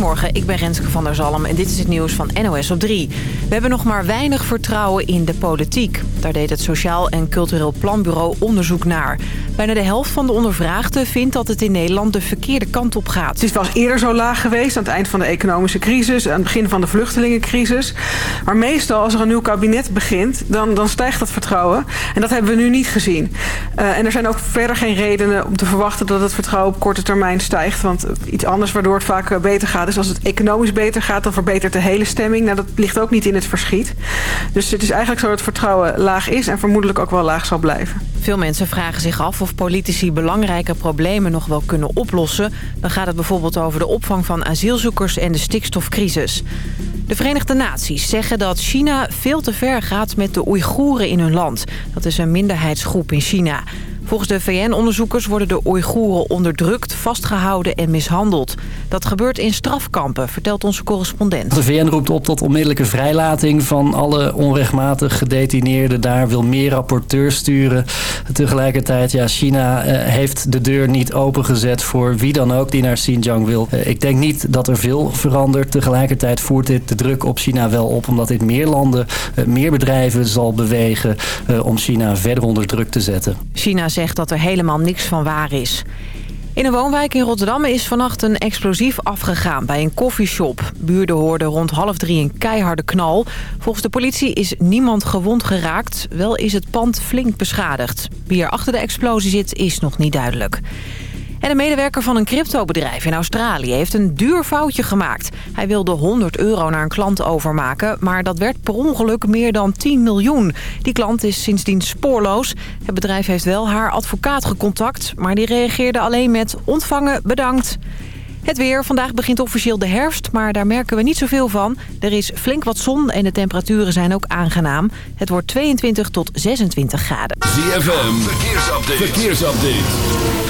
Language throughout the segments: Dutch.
Goedemorgen, ik ben Renske van der Zalm en dit is het nieuws van NOS op 3. We hebben nog maar weinig vertrouwen in de politiek. Daar deed het Sociaal en Cultureel Planbureau onderzoek naar. Bijna de helft van de ondervraagden vindt dat het in Nederland de verkeerde kant op gaat. Het is wel eerder zo laag geweest aan het eind van de economische crisis... aan het begin van de vluchtelingencrisis. Maar meestal als er een nieuw kabinet begint, dan, dan stijgt dat vertrouwen. En dat hebben we nu niet gezien. Uh, en er zijn ook verder geen redenen om te verwachten dat het vertrouwen op korte termijn stijgt. Want iets anders waardoor het vaak beter gaat is als het economisch beter gaat... dan verbetert de hele stemming. Nou, dat ligt ook niet in het verschiet. Dus het is eigenlijk zo dat vertrouwen laag is en vermoedelijk ook wel laag zal blijven. Veel mensen vragen zich af of politici belangrijke problemen nog wel kunnen oplossen. Dan gaat het bijvoorbeeld over de opvang van asielzoekers en de stikstofcrisis. De Verenigde Naties zeggen dat China veel te ver gaat met de Oeigoeren in hun land. Dat is een minderheidsgroep in China. Volgens de VN-onderzoekers worden de Oeigoeren onderdrukt, vastgehouden en mishandeld. Dat gebeurt in strafkampen, vertelt onze correspondent. De VN roept op tot onmiddellijke vrijlating van alle onrechtmatig gedetineerden. Daar wil meer rapporteurs sturen. Tegelijkertijd, ja, China eh, heeft de deur niet opengezet voor wie dan ook die naar Xinjiang wil. Eh, ik denk niet dat er veel verandert. Tegelijkertijd voert dit de druk op China wel op, omdat dit meer landen, eh, meer bedrijven zal bewegen om China verder onder druk te zetten. China zegt dat er helemaal niks van waar is. In een woonwijk in Rotterdam is vannacht een explosief afgegaan bij een koffieshop. Buurden hoorden rond half drie een keiharde knal. Volgens de politie is niemand gewond geraakt. Wel is het pand flink beschadigd. Wie er achter de explosie zit is nog niet duidelijk. En een medewerker van een cryptobedrijf in Australië heeft een duur foutje gemaakt. Hij wilde 100 euro naar een klant overmaken, maar dat werd per ongeluk meer dan 10 miljoen. Die klant is sindsdien spoorloos. Het bedrijf heeft wel haar advocaat gecontact, maar die reageerde alleen met ontvangen, bedankt. Het weer. Vandaag begint officieel de herfst, maar daar merken we niet zoveel van. Er is flink wat zon en de temperaturen zijn ook aangenaam. Het wordt 22 tot 26 graden. ZFM. Verkeersupdate. Verkeersupdate.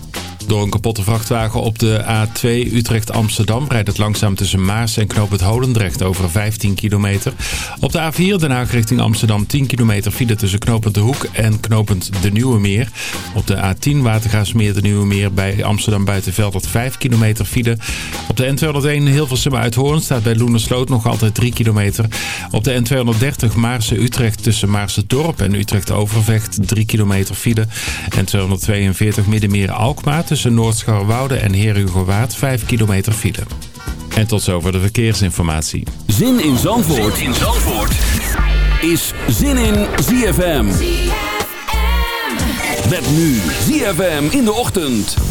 Door een kapotte vrachtwagen op de A2 Utrecht-Amsterdam... rijdt het langzaam tussen Maas en Knoop het Holendrecht over 15 kilometer. Op de A4 Den Haag richting Amsterdam 10 kilometer file tussen Knopend de Hoek en Knopend de Nieuwe Meer. Op de A10 Watergaasmeer de Nieuwe Meer bij Amsterdam Buitenveld 5 kilometer file. Op de N201 Hilversum uit Hoorn staat bij Loenersloot nog altijd 3 kilometer. Op de N230 Maarse-Utrecht tussen Maarse-Dorp en Utrecht-Overvecht 3 kilometer file. N242 Middenmeer-Alkmaar tussen Noordscharwoude en Herugowaard 5 kilometer file. En tot zover de verkeersinformatie. Zin in Zandvoort, zin in Zandvoort. is Zin in ZFM. ZFM. Met nu ZFM in de ochtend.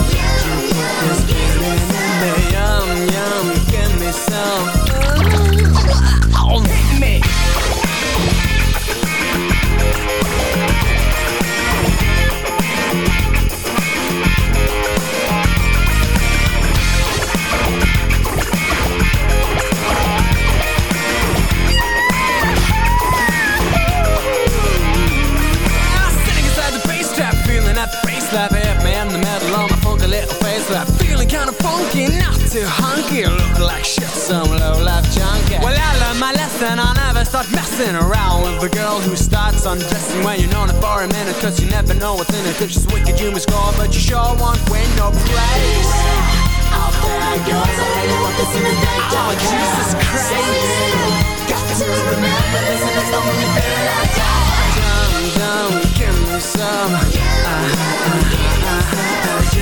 funky, not too hunky, Look like shit, some low life junkie. Well, I learned my lesson, I never start messing around with a girl who starts undressing when you're known for a minute, cause you never know what's in it. If she's wicked, you must score, but you sure won't win no praise. Out there I really want this in the daytime. Oh, Jesus Christ. Got to remember this and it's the only thing I got. Yum, yum, give me some. Ah, ah, ah,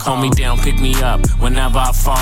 call. Me down, pick me up whenever I fall.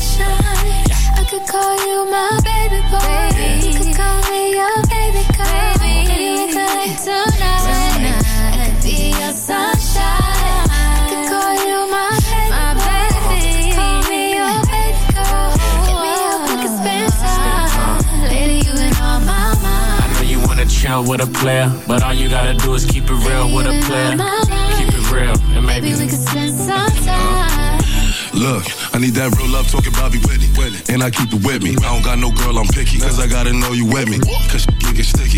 I could call you my baby boy. Baby. Could call me your baby girl. Baby. Tonight. tonight, I could be your sunshine. Chill with a player, but all you gotta do is keep it real with a player. Keep it real, and maybe, maybe we could spend some time. Look, I need that real love talking Bobby Whitney. And I keep it with me. I don't got no girl, I'm picky. Cause I gotta know you with me. Cause she get sticky.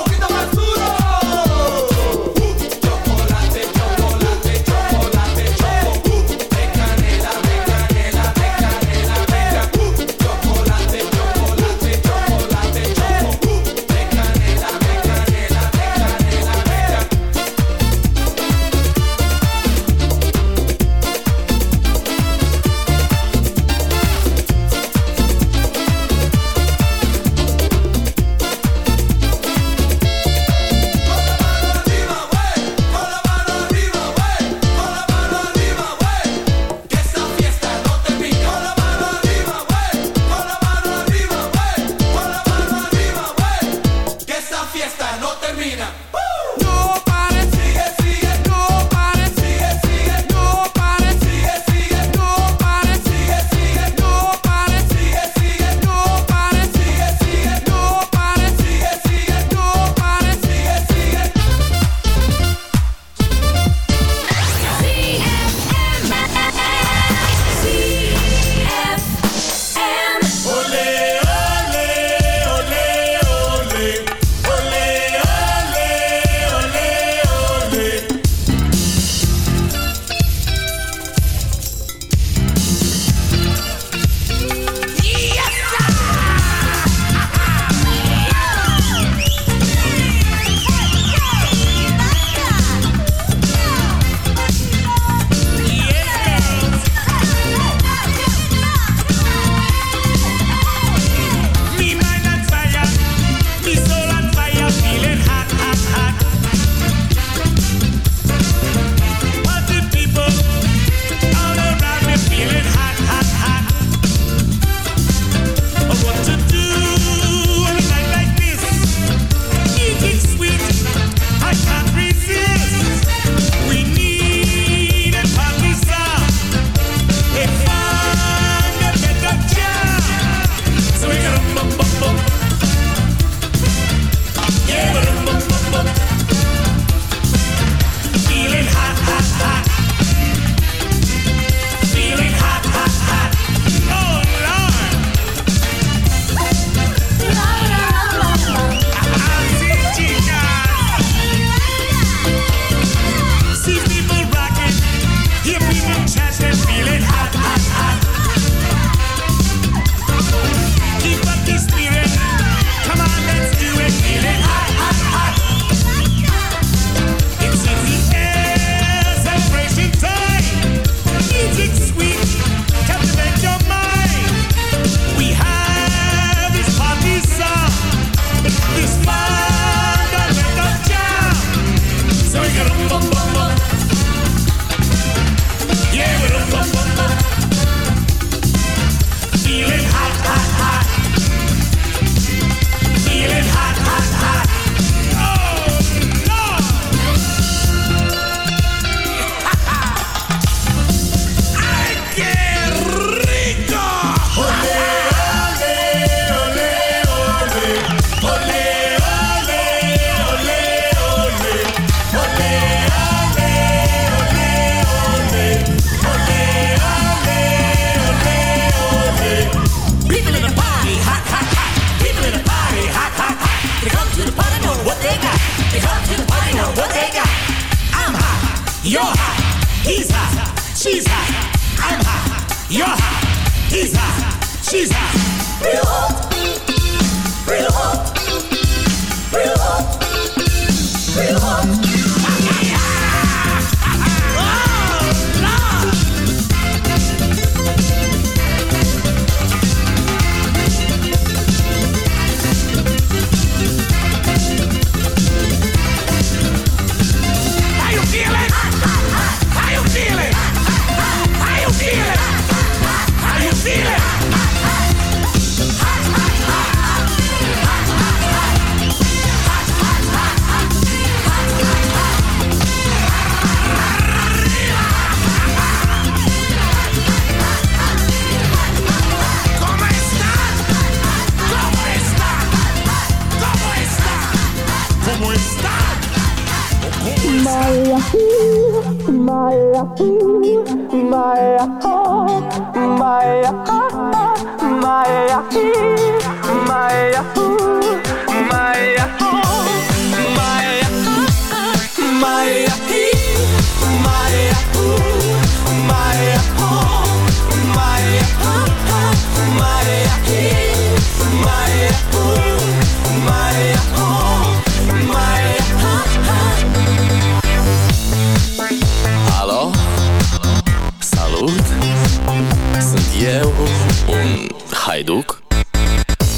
más duro.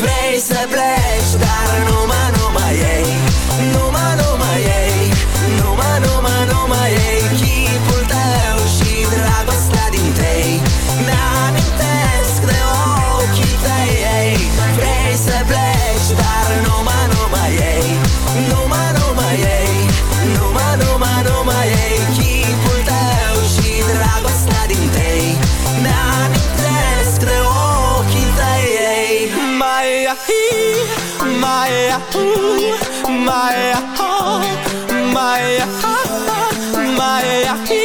Vrei să pleci, dar numai, numai ei Numai, numai ei Numai, numai, numai ei ahu, mai aho, mai aha, mai ahi,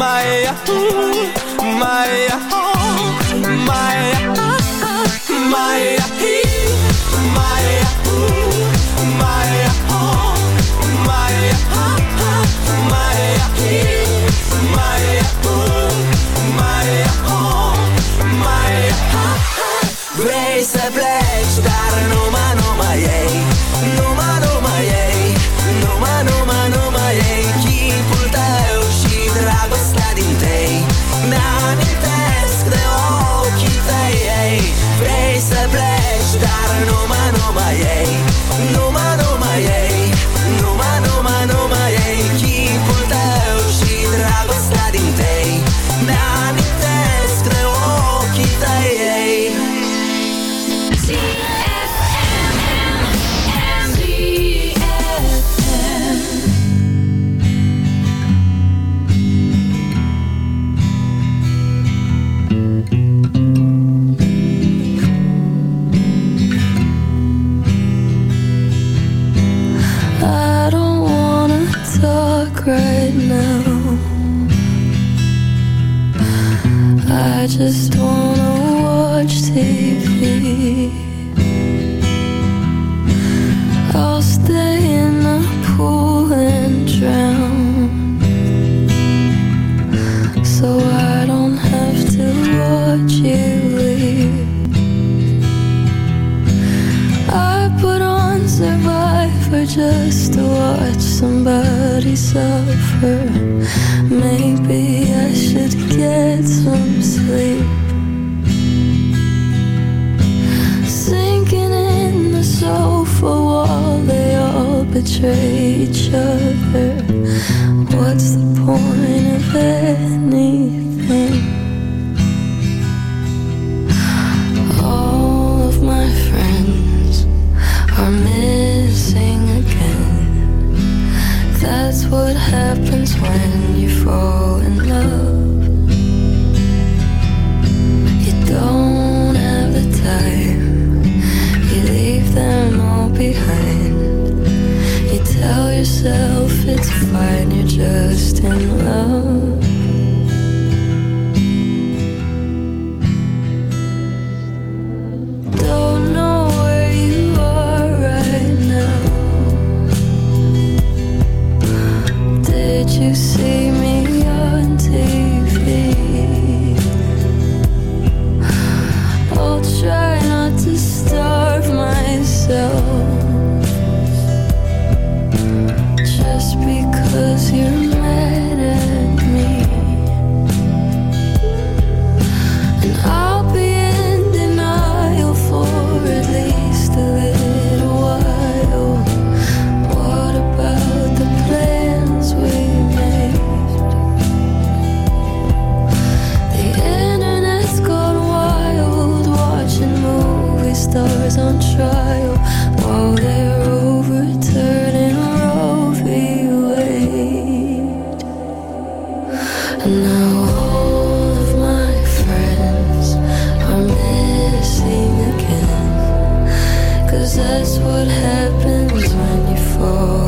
mai ahu, mai aho, mai aha, mai ahi, mai should get some sleep. Sinking in the sofa wall, they all betray each other. What's the point of anything? All of my friends are missing again. That's what happens when you fall that's what happens when you fall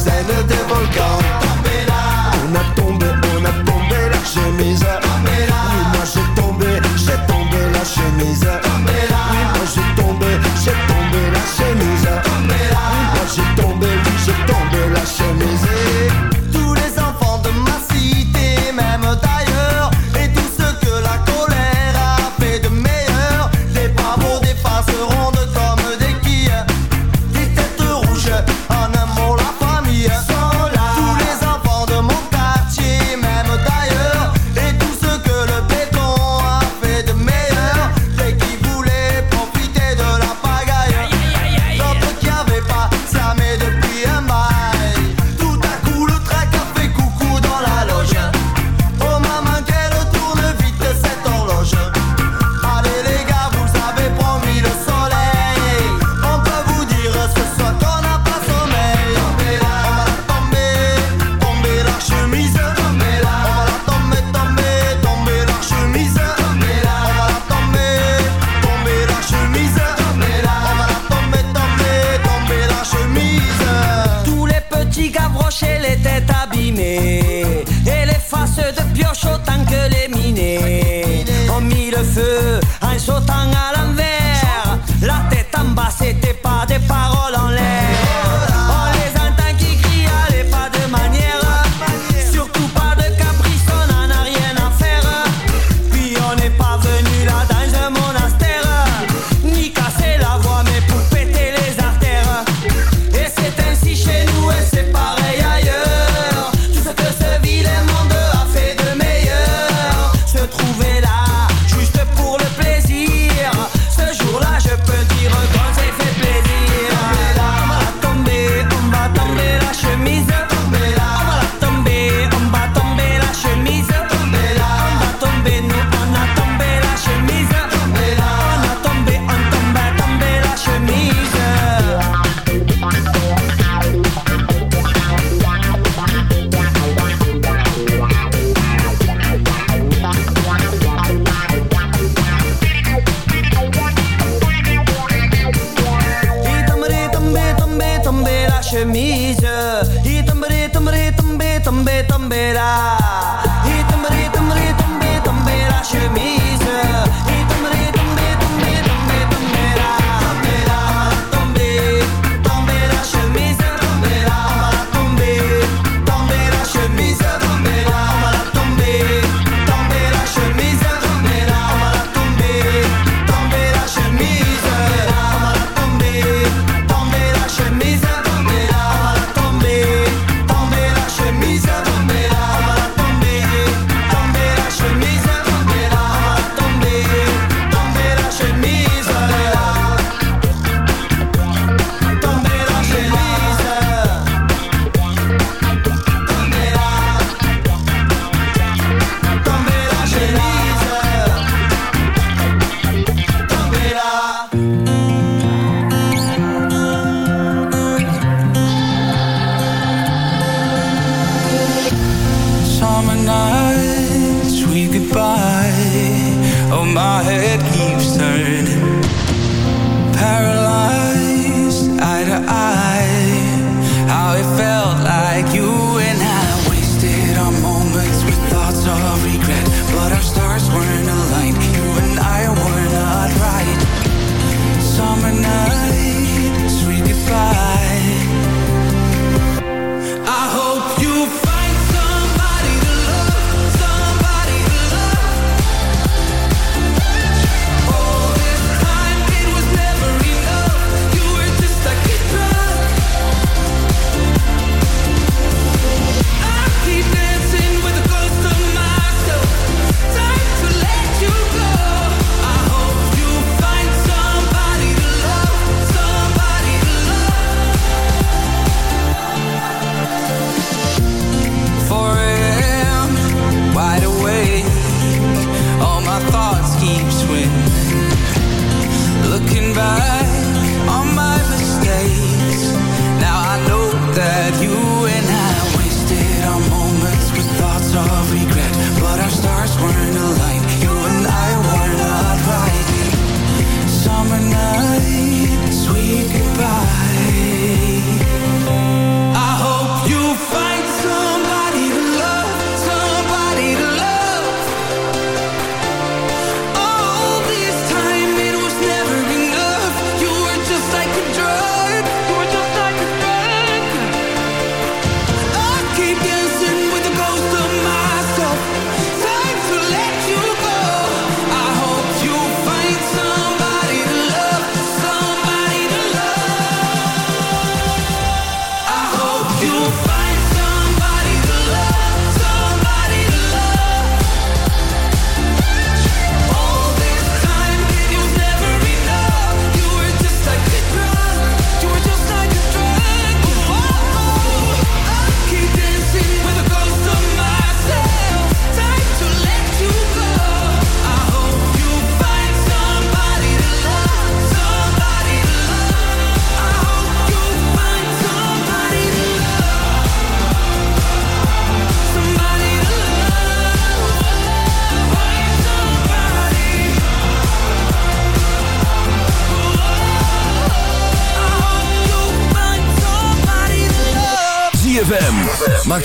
Scène des volcans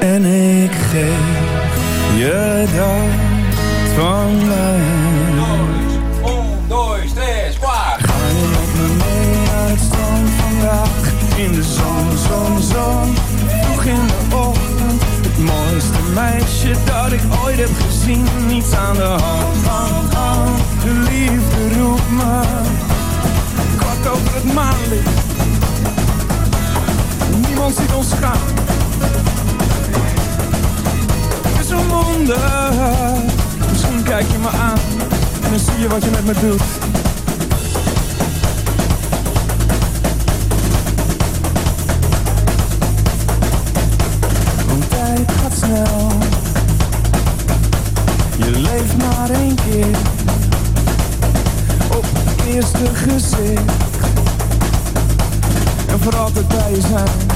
En ik geef je dat van mij. Ga je met me mee naar het strand vandaag? In de zon, zon, zon. Vroeg in de ochtend. Het mooiste meisje dat ik ooit heb gezien. Niets aan de hand, hand, hand. De liefde roept me. Kwart over het maanlicht. Niemand ziet ons gaan. Het is een wonder. Misschien kijk je me aan. En dan zie je wat je met me doet. Want tijd gaat snel. Je leeft maar één keer. Op het eerste gezicht. En voor altijd bij je zijn,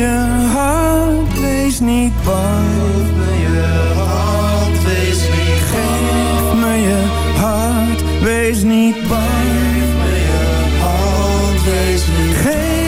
Je hand, wees niet bang. Geef me je hand, wees niet. Geef me je hart, wees niet bang. Geef me je hand, wees niet Geef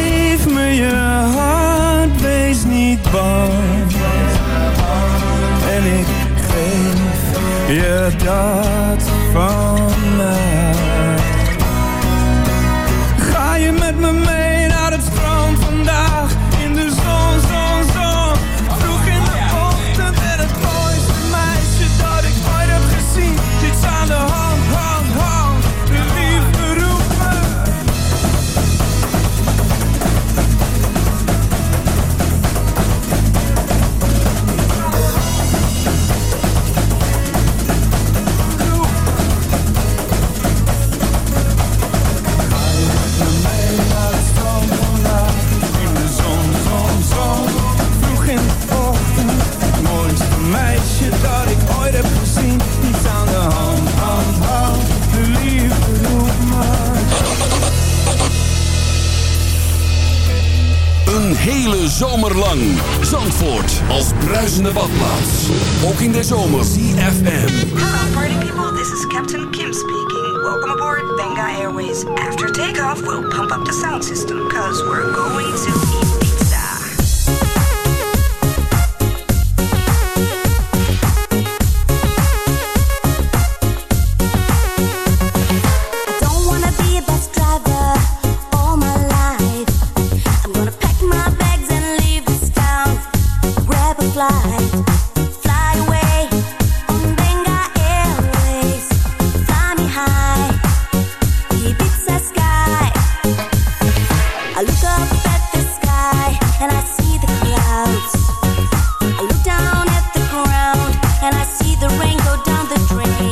the rain go down the drain.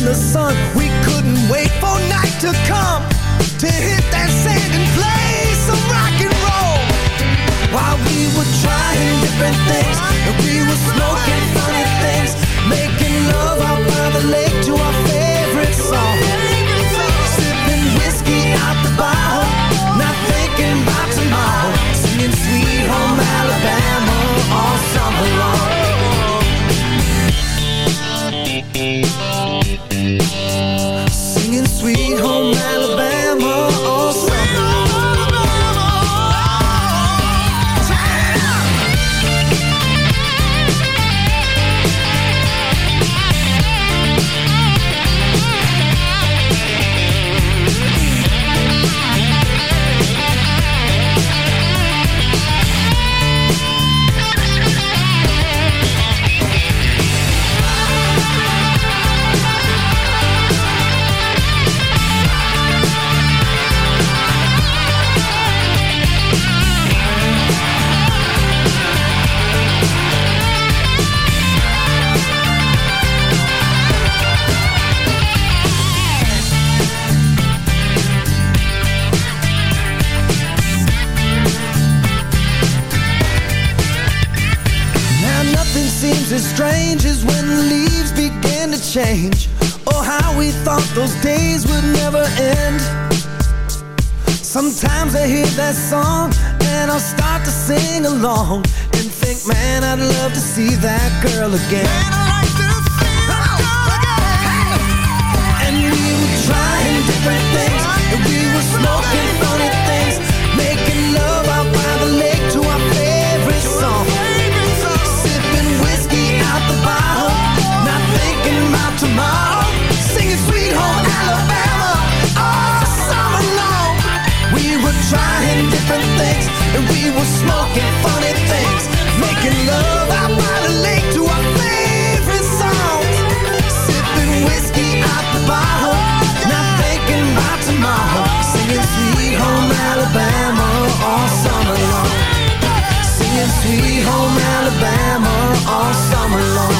in the sun, we couldn't wait for night to come to hit that sand and play some rock and roll. While we were trying different things, and we were smoking funny things, making love out by the lake to our favorite song. Sipping whiskey out the bottle, not thinking about tomorrow. Singing Sweet Home Alabama all summer long. Change. Oh, how we thought those days would never end. Sometimes I hear that song and I'll start to sing along and think, man, I'd love to see that girl again. And we were trying different things we were smoking funny things, making love out by the lake to our favorite songs. Sipping whiskey out the bottle, not thinking tomorrow. Singing Sweet Home Alabama all summer long. Singing Sweet Home Alabama all summer long.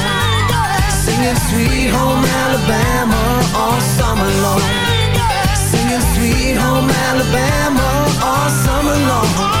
Singing Sweet Home Alabama all summer long. Singing Sweet Home Alabama all summer long.